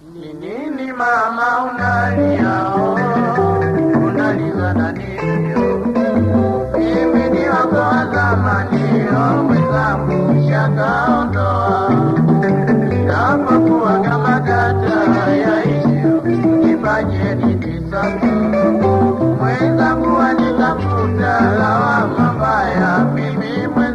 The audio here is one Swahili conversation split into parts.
Ni nini mama unalia? Unaliza na nini? Mimi ni wako wa zamani, mwenzangu shakaondoa. Napokuwa kama data ya ishi, nifanye nini sasa? Mwenzangu anitafuta lawama mbaya, mimi mwenzangu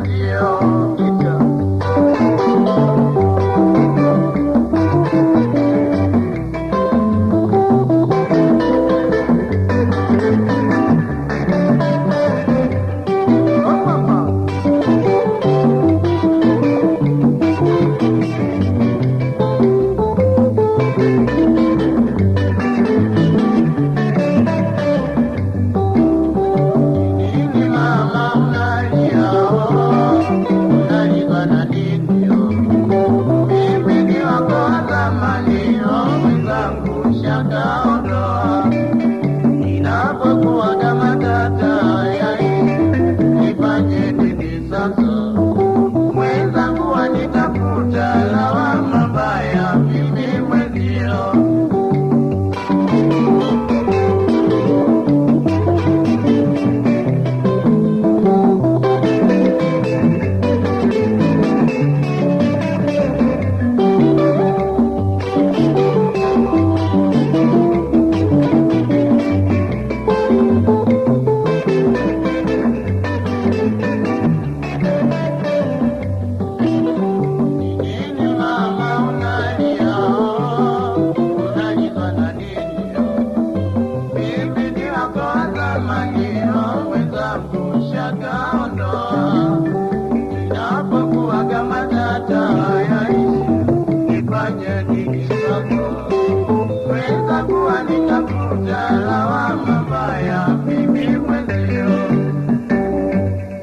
nitakuwa nitakuta lawama mbaya mimi mwendeleo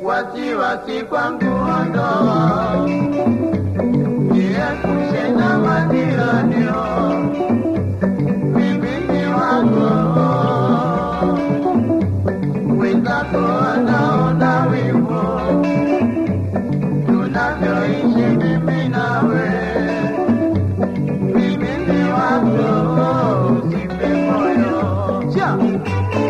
wasiwasi kwangu ondoa Thank you.